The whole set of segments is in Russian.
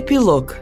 Эпилог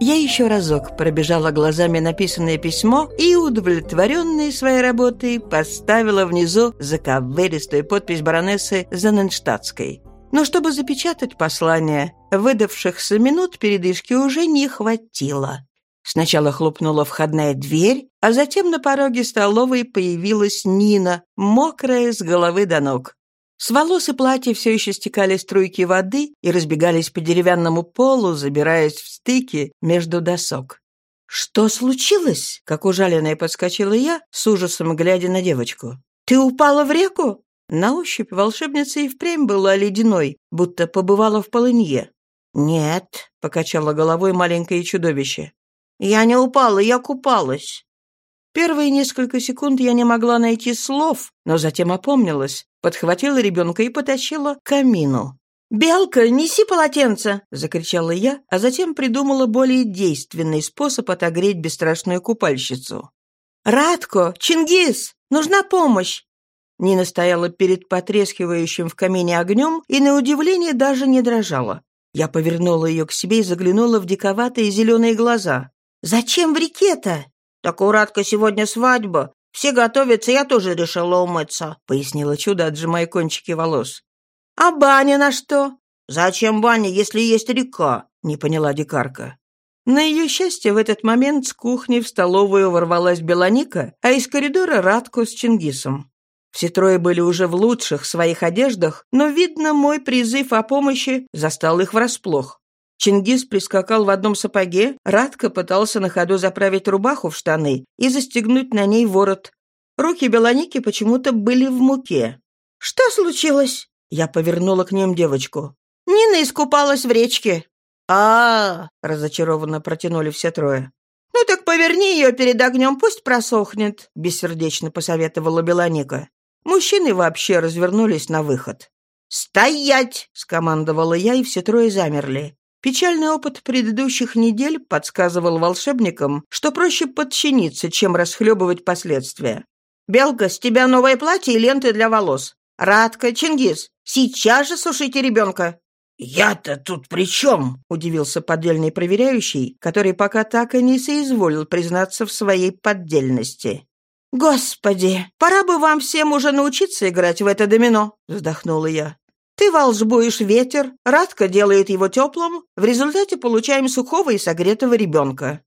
Я еще разок пробежала глазами написанное письмо и, удовлетворенная своей работой, поставила внизу заковыристую подпись баронессы Заненштадтской. Но чтобы запечатать послание, выдавшихся минут передышки уже не хватило. Сначала хлопнула входная дверь, а затем на пороге столовой появилась Нина, мокрая с головы до ног. С волос и платья все еще стекали струйки воды и разбегались по деревянному полу, забираясь в стыки между досок. «Что случилось?» — как ужаленная подскочила я, с ужасом глядя на девочку. «Ты упала в реку?» На ощупь волшебница и впрямь была ледяной, будто побывала в полынье. «Нет», — покачало головой маленькое чудовище. «Я не упала, я купалась». Первые несколько секунд я не могла найти слов, но затем опомнилась, подхватила ребенка и потащила к камину. «Белка, неси полотенце!» — закричала я, а затем придумала более действенный способ отогреть бесстрашную купальщицу. «Радко! Чингис! Нужна помощь!» Нина стояла перед потрескивающим в камине огнем и, на удивление, даже не дрожала. Я повернула ее к себе и заглянула в диковатые зеленые глаза. «Зачем в реке-то?» «Так у Радка сегодня свадьба. Все готовятся, я тоже решила умыться», — пояснила чудо, отжимая кончики волос. «А баня на что?» «Зачем баня, если есть река?» — не поняла дикарка. На ее счастье, в этот момент с кухни в столовую ворвалась Белоника, а из коридора Радко с Чингисом. Все трое были уже в лучших своих одеждах, но, видно, мой призыв о помощи застал их врасплох. Чингис прискакал в одном сапоге, Радко пытался на ходу заправить рубаху в штаны и застегнуть на ней ворот. Руки Белоники почему-то были в муке. «Что случилось?» Я повернула к ним девочку. «Нина искупалась в речке». А, -а, -а разочарованно протянули все трое. «Ну так поверни ее перед огнем, пусть просохнет», — бессердечно посоветовала Белоника. Мужчины вообще развернулись на выход. «Стоять!» — скомандовала я, и все трое замерли. Печальный опыт предыдущих недель подсказывал волшебникам, что проще подчиниться, чем расхлебывать последствия. «Белка, с тебя новое платье и ленты для волос. Радка, Чингис, сейчас же сушите ребенка!» «Я-то тут при чем?» — удивился поддельный проверяющий, который пока так и не соизволил признаться в своей поддельности. «Господи, пора бы вам всем уже научиться играть в это домино!» — вздохнула я. Ты волжбуешь ветер, Радка делает его теплым, в результате получаем сухого и согретого ребенка.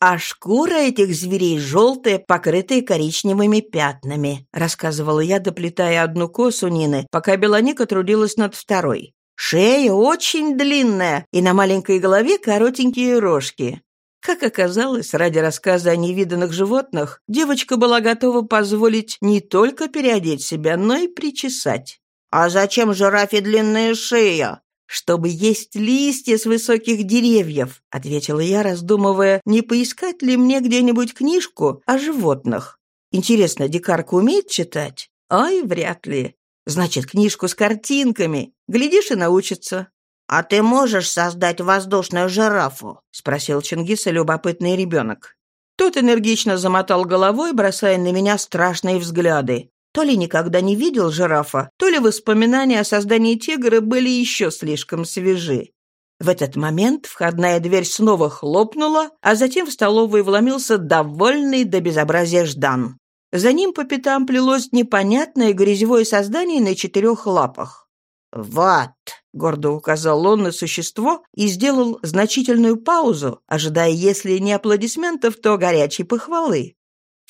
А шкура этих зверей желтая, покрытая коричневыми пятнами, рассказывала я, доплетая одну косу Нины, пока Белоника трудилась над второй. Шея очень длинная, и на маленькой голове коротенькие рожки. Как оказалось, ради рассказа о невиданных животных, девочка была готова позволить не только переодеть себя, но и причесать. «А зачем жирафе длинная шея?» «Чтобы есть листья с высоких деревьев», — ответила я, раздумывая, не поискать ли мне где-нибудь книжку о животных. «Интересно, дикарка умеет читать?» «Ай, вряд ли. Значит, книжку с картинками. Глядишь и научится». «А ты можешь создать воздушную жирафу?» — спросил Чингиса любопытный ребенок. Тот энергично замотал головой, бросая на меня страшные взгляды. То ли никогда не видел жирафа, то ли воспоминания о создании тигра были еще слишком свежи. В этот момент входная дверь снова хлопнула, а затем в столовую вломился довольный до безобразия Ждан. За ним по пятам плелось непонятное грязевое создание на четырех лапах. «Вот», — гордо указал он на существо и сделал значительную паузу, ожидая, если не аплодисментов, то горячей похвалы.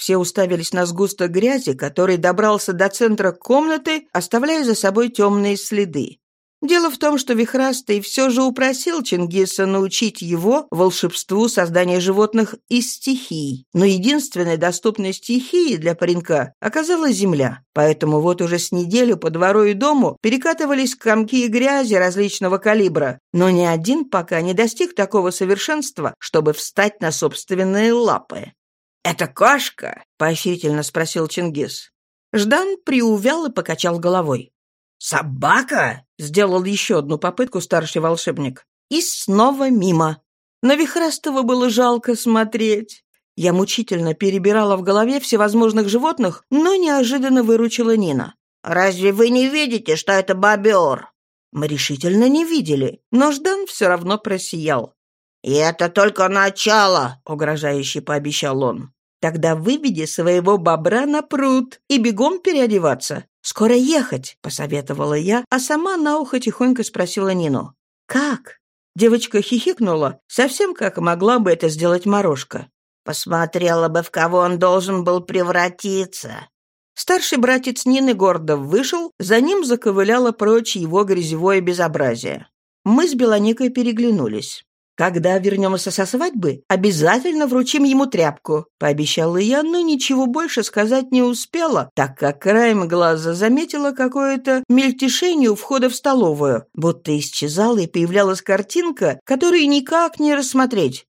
Все уставились на сгусток грязи, который добрался до центра комнаты, оставляя за собой темные следы. Дело в том, что Вихрастый все же упросил Чингиса научить его волшебству создания животных из стихий. Но единственной доступной стихией для паренька оказалась земля. Поэтому вот уже с неделю по двору и дому перекатывались комки грязи различного калибра, но ни один пока не достиг такого совершенства, чтобы встать на собственные лапы. «Это кошка?» — поощрительно спросил Чингис. Ждан приувял и покачал головой. «Собака?» — сделал еще одну попытку старший волшебник. И снова мимо. На Вихрастова было жалко смотреть. Я мучительно перебирала в голове всевозможных животных, но неожиданно выручила Нина. «Разве вы не видите, что это бобер?» мы решительно не видели, но Ждан все равно просиял. «И это только начало», — угрожающе пообещал он. «Тогда выведи своего бобра на пруд и бегом переодеваться. Скоро ехать», — посоветовала я, а сама на ухо тихонько спросила Нину. «Как?» Девочка хихикнула, совсем как могла бы это сделать Морошка. «Посмотрела бы, в кого он должен был превратиться». Старший братец Нины гордо вышел, за ним заковыляло прочь его грязевое безобразие. Мы с Белоникой переглянулись. «Когда вернемся со свадьбы, обязательно вручим ему тряпку», — пообещала я, но ничего больше сказать не успела, так как краем глаза заметила какое-то мельтешение у входа в столовую, будто исчезала и появлялась картинка, которую никак не рассмотреть.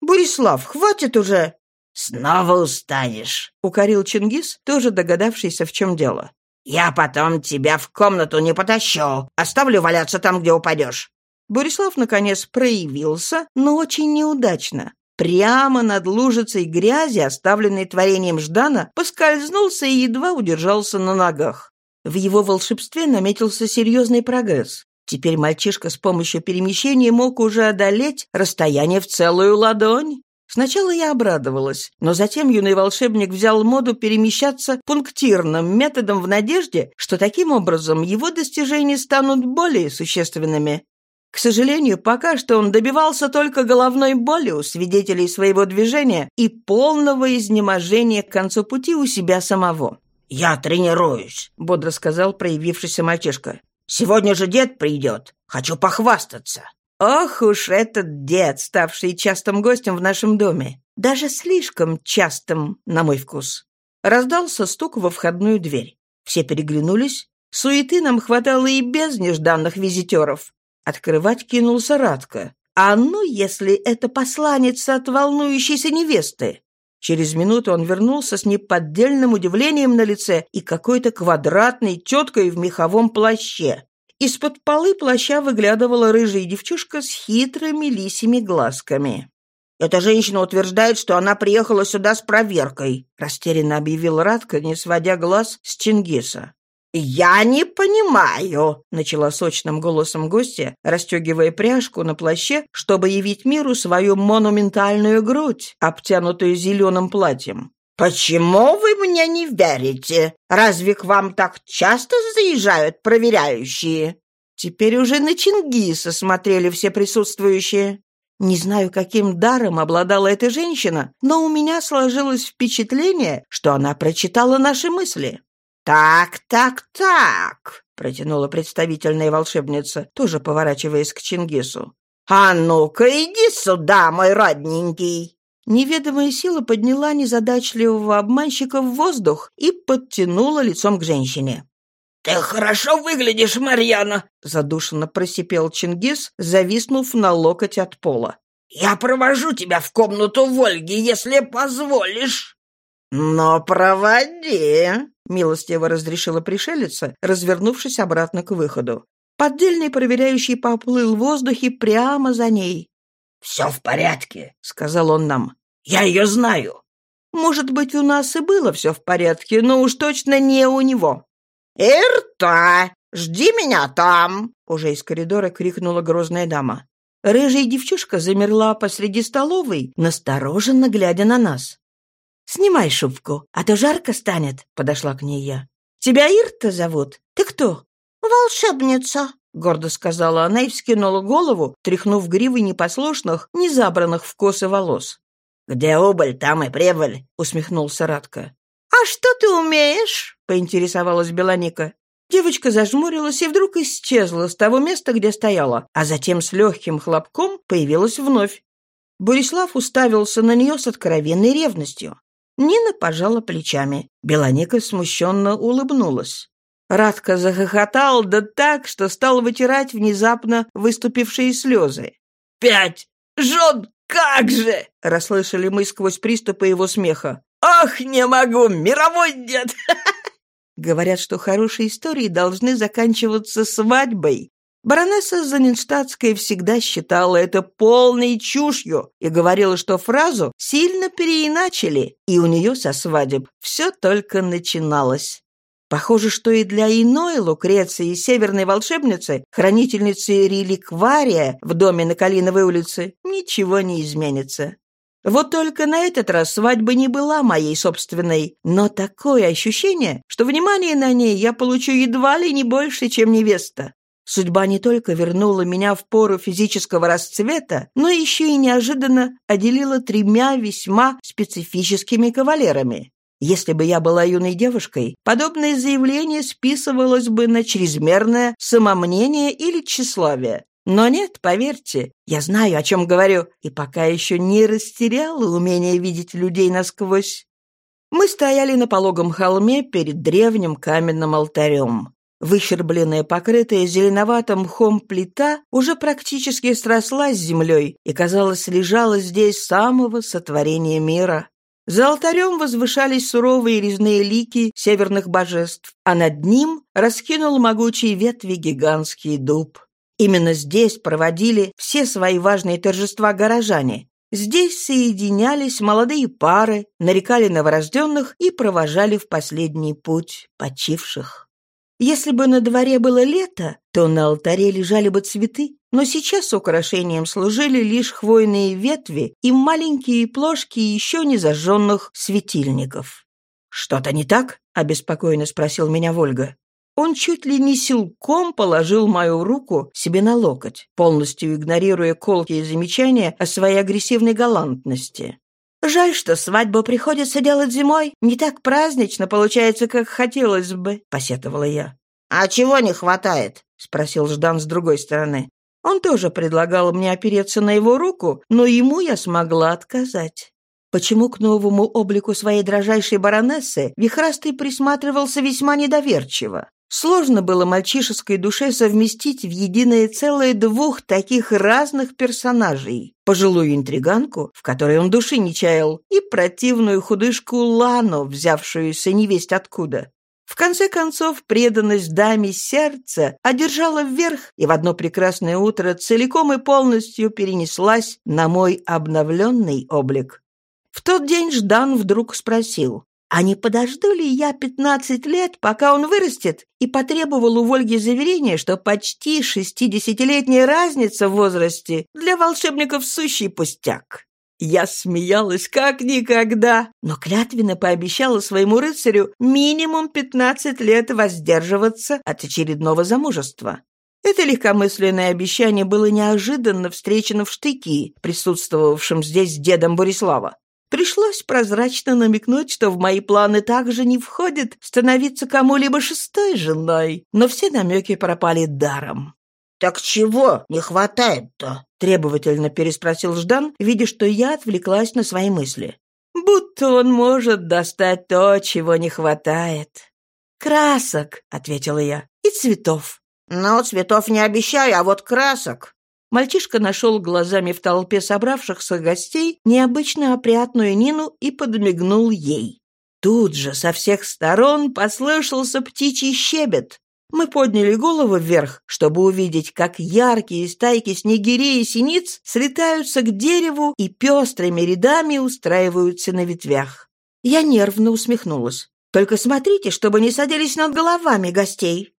«Борислав, хватит уже!» «Снова устанешь», — укорил Чингис, тоже догадавшийся, в чем дело. «Я потом тебя в комнату не потащу. Оставлю валяться там, где упадешь». Борислав, наконец, проявился, но очень неудачно. Прямо над лужицей грязи, оставленной творением Ждана, поскользнулся и едва удержался на ногах. В его волшебстве наметился серьезный прогресс. Теперь мальчишка с помощью перемещения мог уже одолеть расстояние в целую ладонь. Сначала я обрадовалась, но затем юный волшебник взял моду перемещаться пунктирным методом в надежде, что таким образом его достижения станут более существенными. К сожалению, пока что он добивался только головной боли у свидетелей своего движения и полного изнеможения к концу пути у себя самого. «Я тренируюсь», — бодро сказал проявившийся мальчишка. «Сегодня же дед придет. Хочу похвастаться». Ох уж этот дед, ставший частым гостем в нашем доме. Даже слишком частым, на мой вкус. Раздался стук во входную дверь. Все переглянулись. Суеты нам хватало и без нежданных визитеров. Открывать кинулся Радко. А ну, если это посланец от волнующейся невесты? Через минуту он вернулся с неподдельным удивлением на лице и какой-то квадратной теткой в меховом плаще. Из-под полы плаща выглядывала рыжая девчушка с хитрыми лисими глазками. «Эта женщина утверждает, что она приехала сюда с проверкой», растерянно объявил Радко, не сводя глаз с Чингиса. «Я не понимаю», — начала сочным голосом гостья, расстегивая пряжку на плаще, чтобы явить миру свою монументальную грудь, обтянутую зеленым платьем. «Почему вы мне не верите? Разве к вам так часто заезжают проверяющие?» Теперь уже на Чингиса смотрели все присутствующие. Не знаю, каким даром обладала эта женщина, но у меня сложилось впечатление, что она прочитала наши мысли. «Так, так, так», — протянула представительная волшебница, тоже поворачиваясь к Чингису. «А ну-ка, иди сюда, мой родненький!» Неведомая сила подняла незадачливого обманщика в воздух и подтянула лицом к женщине. «Ты хорошо выглядишь, Марьяна!» — задушенно просипел Чингис, зависнув на локоть от пола. «Я провожу тебя в комнату Вольги, если позволишь!» «Но проводи!» — милостиво разрешила пришелица, развернувшись обратно к выходу. Поддельный проверяющий поплыл в воздухе прямо за ней. «Все в порядке», — сказал он нам. «Я ее знаю». «Может быть, у нас и было все в порядке, но уж точно не у него». «Ирта, жди меня там!» — уже из коридора крикнула грозная дама. Рыжая девчушка замерла посреди столовой, настороженно глядя на нас. «Снимай шубку, а то жарко станет», — подошла к ней я. «Тебя Ирта зовут? Ты кто?» «Волшебница», гордо сказала она и вскинула голову, тряхнув гривой непослушных, не забранных в косы волос. «Где убыль, там и прибыль», — усмехнулся Радко. «А что ты умеешь?» — поинтересовалась Белоника. Девочка зажмурилась и вдруг исчезла с того места, где стояла, а затем с легким хлопком появилась вновь. Борислав уставился на нее с откровенной ревностью. Нина пожала плечами. Белоника смущенно улыбнулась. Радко захохотал, да так, что стал вытирать внезапно выступившие слезы. «Пять! Жен, как же!» — расслышали мы сквозь приступы его смеха. «Ах, не могу! Мировой дед!» Говорят, что хорошие истории должны заканчиваться свадьбой. Баронесса Занинштадтская всегда считала это полной чушью и говорила, что фразу сильно переиначили, и у нее со свадеб все только начиналось. Похоже, что и для иной Лукреции, северной волшебницы, хранительницы реликвария в доме на Калиновой улице, ничего не изменится. Вот только на этот раз свадьба не была моей собственной, но такое ощущение, что внимание на ней я получу едва ли не больше, чем невеста. Судьба не только вернула меня в пору физического расцвета, но еще и неожиданно отделила тремя весьма специфическими кавалерами. Если бы я была юной девушкой, подобное заявление списывалось бы на чрезмерное самомнение или тщеславие. Но нет, поверьте, я знаю, о чем говорю, и пока еще не растеряла умение видеть людей насквозь. Мы стояли на пологом холме перед древним каменным алтарем. Выщербленная, покрытая зеленоватым мхом плита уже практически срослась с землей и, казалось, лежала здесь самого сотворения мира. За алтарем возвышались суровые резные лики северных божеств, а над ним раскинул могучие ветви гигантский дуб. Именно здесь проводили все свои важные торжества горожане. Здесь соединялись молодые пары, нарекали новорожденных и провожали в последний путь почивших. Если бы на дворе было лето, то на алтаре лежали бы цветы, но сейчас украшением служили лишь хвойные ветви и маленькие плошки еще не зажженных светильников. «Что-то не так?» — обеспокоенно спросил меня Вольга. Он чуть ли не силком положил мою руку себе на локоть, полностью игнорируя колкие замечания о своей агрессивной галантности. «Жаль, что свадьбу приходится делать зимой. Не так празднично получается, как хотелось бы», — посетовала я. «А чего не хватает?» — спросил Ждан с другой стороны. Он тоже предлагал мне опереться на его руку, но ему я смогла отказать. Почему к новому облику своей дрожайшей баронессы Вихрастый присматривался весьма недоверчиво? Сложно было мальчишеской душе совместить в единое целое двух таких разных персонажей. Пожилую интриганку, в которой он души не чаял, и противную худышку Лану, взявшуюся невесть откуда. В конце концов, преданность даме сердца одержала вверх и в одно прекрасное утро целиком и полностью перенеслась на мой обновленный облик. В тот день Ждан вдруг спросил, а не подожду ли я пятнадцать лет, пока он вырастет, и потребовал у Вольги заверения, что почти шестидесятилетняя разница в возрасте для волшебников сущий пустяк. Я смеялась как никогда, но клятвенно пообещала своему рыцарю минимум пятнадцать лет воздерживаться от очередного замужества. Это легкомысленное обещание было неожиданно встречено в штыки, присутствовавшим здесь дедом Борислава. Пришлось прозрачно намекнуть, что в мои планы также не входит становиться кому-либо шестой женой, но все намеки пропали даром. «Так чего не хватает-то?» — требовательно переспросил Ждан, видя, что я отвлеклась на свои мысли. «Будто он может достать то, чего не хватает». «Красок», — ответила я, — «и цветов». «Ну, цветов не обещаю, а вот красок». Мальчишка нашел глазами в толпе собравшихся гостей необычно опрятную Нину и подмигнул ей. Тут же со всех сторон послышался птичий щебет. Мы подняли голову вверх, чтобы увидеть, как яркие стайки снегирей и синиц слетаются к дереву и пестрыми рядами устраиваются на ветвях. Я нервно усмехнулась. «Только смотрите, чтобы не садились над головами гостей».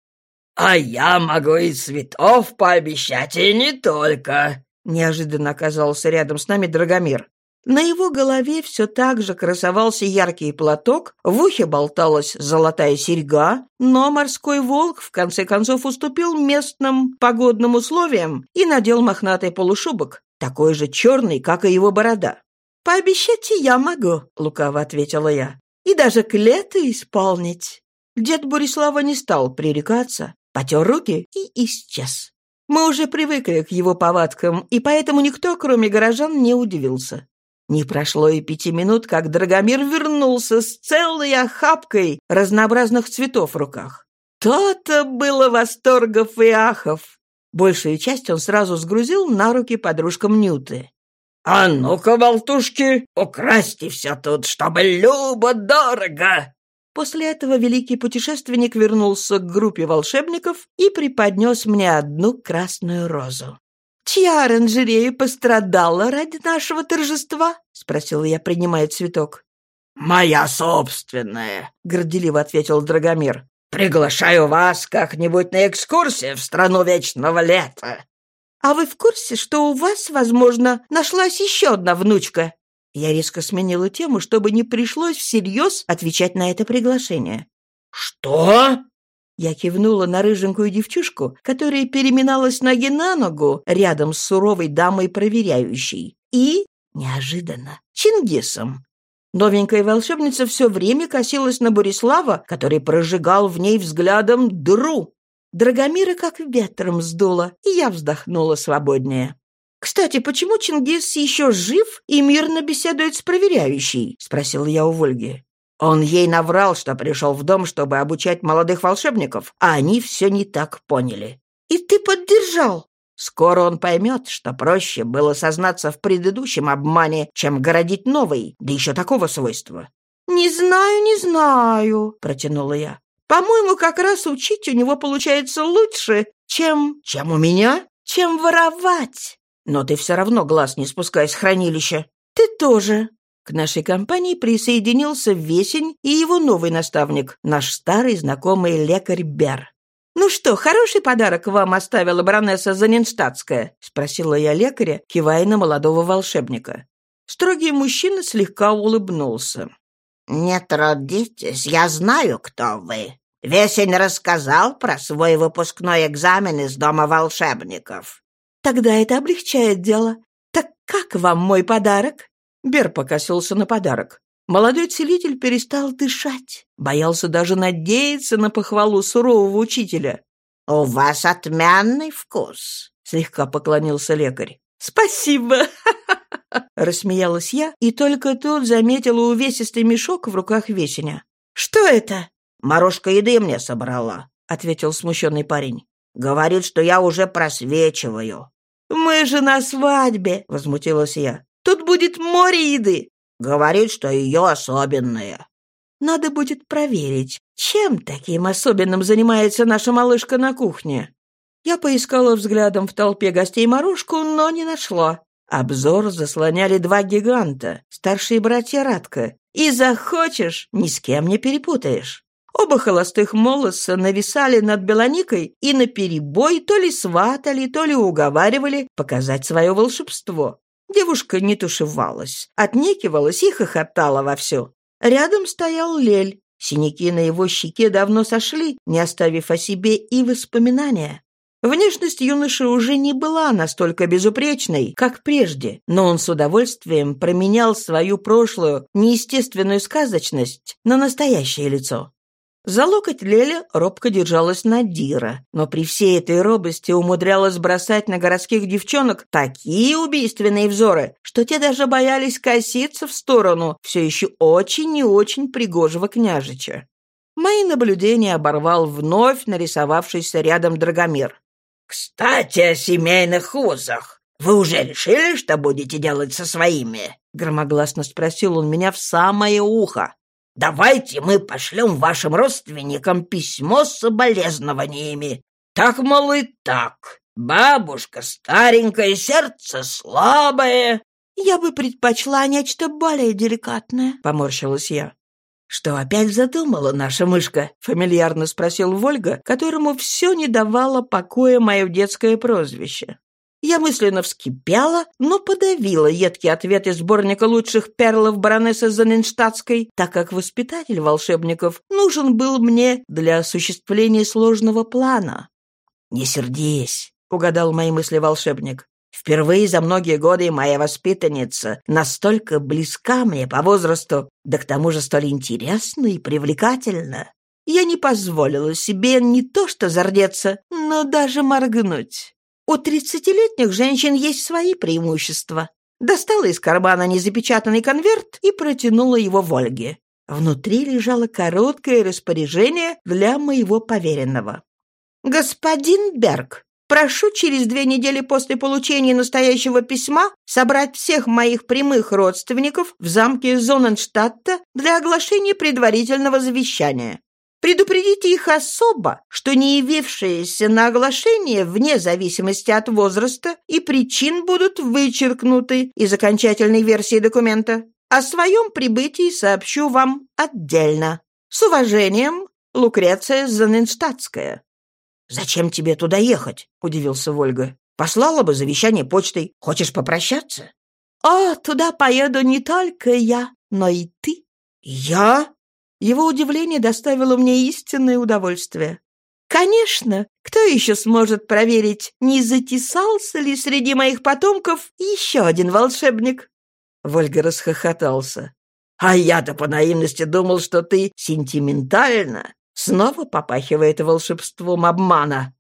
«А я могу и цветов пообещать, и не только», — неожиданно оказался рядом с нами Драгомир. На его голове все так же красовался яркий платок, в ухе болталась золотая серьга, но морской волк в конце концов уступил местным погодным условиям и надел мохнатый полушубок, такой же черный, как и его борода. «Пообещать я могу», — лукаво ответила я, — «и даже клеты исполнить». Дед Борислава не стал пререкаться, потер руки и исчез. Мы уже привыкли к его повадкам, и поэтому никто, кроме горожан, не удивился. Не прошло и пяти минут, как Драгомир вернулся с целой охапкой разнообразных цветов в руках. То-то было восторгов и ахов. Большую часть он сразу сгрузил на руки подружкам Нюты. «А ну-ка, болтушки, украсьте все тут, чтобы любо-дорого!» После этого великий путешественник вернулся к группе волшебников и преподнес мне одну красную розу. «Чья оранжерея пострадала ради нашего торжества?» — спросил я, принимая цветок. «Моя собственная», — горделиво ответил Драгомир. Приглашаю вас как-нибудь на экскурсию в страну вечного лета». «А вы в курсе, что у вас, возможно, нашлась еще одна внучка?» Я резко сменила тему, чтобы не пришлось всерьез отвечать на это приглашение. «Что?» Я кивнула на рыженькую девчушку, которая переминалась ноги на ногу рядом с суровой дамой-проверяющей. И, неожиданно, Чингисом. Новенькая волшебница все время косилась на Борислава, который прожигал в ней взглядом дыру. Драгомира как ветром сдуло, и я вздохнула свободнее. «Кстати, почему Чингис еще жив и мирно беседует с проверяющей?» — спросил я у Вольги. Он ей наврал, что пришел в дом, чтобы обучать молодых волшебников, а они все не так поняли. «И ты поддержал?» Скоро он поймет, что проще было сознаться в предыдущем обмане, чем городить новый, да еще такого свойства. «Не знаю, не знаю», — протянула я. «По-моему, как раз учить у него получается лучше, чем...» «Чем у меня?» «Чем воровать». «Но ты все равно глаз не спускай с хранилища». «Ты тоже», к нашей компании присоединился Весень и его новый наставник, наш старый знакомый лекарь Бер. «Ну что, хороший подарок вам оставила баронесса Заненштадтская?» — спросила я лекаря, кивая на молодого волшебника. Строгий мужчина слегка улыбнулся. «Не трудитесь, я знаю, кто вы. Весень рассказал про свой выпускной экзамен из Дома волшебников». «Тогда это облегчает дело. Так как вам мой подарок?» Бер покосился на подарок. Молодой целитель перестал дышать, боялся даже надеяться на похвалу сурового учителя. «У вас отменный вкус», — слегка поклонился лекарь. «Спасибо!» — рассмеялась я, и только тут заметила увесистый мешок в руках Весеня. «Что это?» «Морошка еды мне собрала», — ответил смущенный парень. «Говорит, что я уже просвечиваю». «Мы же на свадьбе!» — возмутилась я. Тут будет море еды. Говорит, что ее особенная. Надо будет проверить, чем таким особенным занимается наша малышка на кухне. Я поискала взглядом в толпе гостей морожку, но не нашла. Обзор заслоняли два гиганта, старшие братья Радка. И захочешь, ни с кем не перепутаешь. Оба холостых молоса нависали над Белоникой и наперебой то ли сватали, то ли уговаривали показать свое волшебство. Девушка не тушевалась, отнекивалась и хохотала вовсю. Рядом стоял Лель. Синяки на его щеке давно сошли, не оставив о себе и воспоминания. Внешность юноши уже не была настолько безупречной, как прежде, но он с удовольствием променял свою прошлую, неестественную сказочность на настоящее лицо. За локоть Леля робко держалась Надира, но при всей этой робости умудрялась бросать на городских девчонок такие убийственные взоры, что те даже боялись коситься в сторону все еще очень и очень пригожего княжича. Мои наблюдения оборвал вновь нарисовавшийся рядом Драгомир. «Кстати, о семейных узах. Вы уже решили, что будете делать со своими?» Громогласно спросил он меня в самое ухо. Давайте мы пошлем вашим родственникам письмо с соболезнованиями. Так, мол, и так. Бабушка старенькая, сердце слабое. Я бы предпочла нечто более деликатное, поморщилась я. «Что опять задумала наша мышка?» — фамильярно спросил Вольга, которому все не давало покоя мое детское прозвище. Я мысленно вскипела, но подавила едкий ответ из сборника лучших перлов баронессы Заненштадтской, так как воспитатель волшебников нужен был мне для осуществления сложного плана. «Не сердись», — угадал мои мысли волшебник. «Впервые за многие годы моя воспитанница настолько близка мне по возрасту, да к тому же столь интересна и привлекательна. Я не позволила себе не то что зардеться, но даже моргнуть. У тридцатилетних женщин есть свои преимущества. Достала из кармана незапечатанный конверт и протянула его Вольге. Внутри лежало короткое распоряжение для моего поверенного. «Господин Берг, прошу через две недели после получения настоящего письма собрать всех моих прямых родственников в замке Зоненштадта для оглашения предварительного завещания. Предупредите их особо, что не явившиеся на оглашение вне зависимости от возраста и причин будут вычеркнуты из окончательной версии документа. О своем прибытии сообщу вам отдельно. С уважением, Лукреция Заненштадтская». «Зачем тебе туда ехать?» — удивился Вольга. «Послала бы завещание почтой. Хочешь попрощаться?» «О, туда поеду не только я, но и ты». «Я?» Его удивление доставило мне истинное удовольствие. Конечно, кто еще сможет проверить, не затесался ли среди моих потомков еще один волшебник? Вольга расхохотался. А я-то по наивности думал, что ты сентиментальна. Снова попахивает волшебством обмана.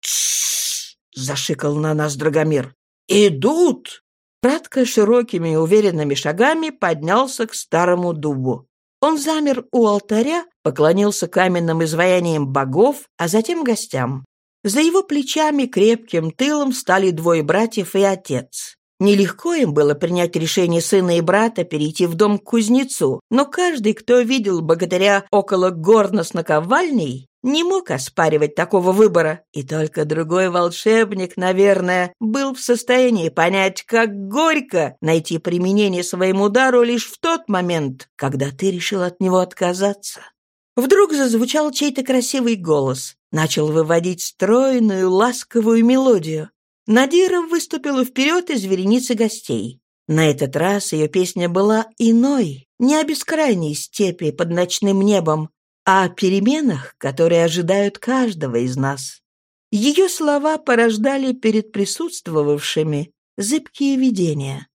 «Тссс!» — зашикал на нас Драгомир. «Идут!» Пратка широкими уверенными шагами поднялся к старому дубу. Он замер у алтаря, поклонился каменным изваяниям богов, а затем гостям. За его плечами крепким тылом стали двое братьев и отец. Нелегко им было принять решение сына и брата перейти в дом к кузнецу, но каждый, кто видел богатыря около горна с наковальней, не мог оспаривать такого выбора, и только другой волшебник, наверное, был в состоянии понять, как горько найти применение своему дару лишь в тот момент, когда ты решил от него отказаться. Вдруг зазвучал чей-то красивый голос, начал выводить стройную, ласковую мелодию. Надира выступила вперед из вереницы гостей. На этот раз ее песня была иной, не о бескрайней степи под ночным небом, о переменах, которые ожидают каждого из нас. Ее слова порождали перед присутствовавшими зыбкие видения.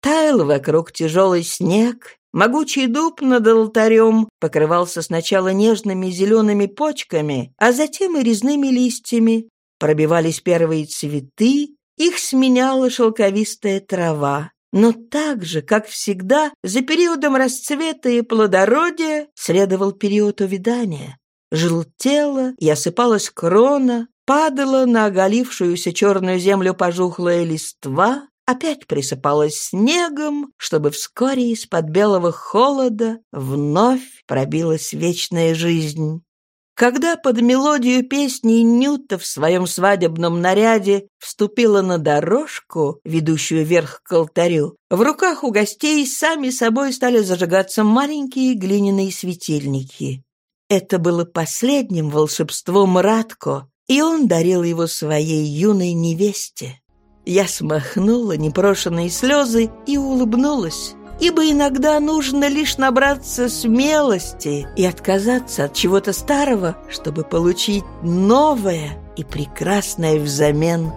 Таял вокруг тяжелый снег, могучий дуб над алтарем покрывался сначала нежными зелеными почками, а затем и резными листьями, пробивались первые цветы, их сменяла шелковистая трава. Но так же, как всегда, за периодом расцвета и плодородия следовал период увядания. Желтела и осыпалась крона, падала на оголившуюся черную землю пожухлая листва, опять присыпалась снегом, чтобы вскоре из-под белого холода вновь пробилась вечная жизнь. Когда под мелодию песни Нюта в своем свадебном наряде вступила на дорожку, ведущую вверх к алтарю, в руках у гостей сами собой стали зажигаться маленькие глиняные светильники. Это было последним волшебством Радко, и он дарил его своей юной невесте. Я смахнула непрошенные слезы и улыбнулась ибо иногда нужно лишь набраться смелости и отказаться от чего-то старого, чтобы получить новое и прекрасное взамен.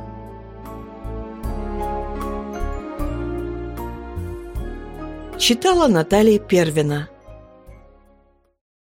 Читала Наталья Первина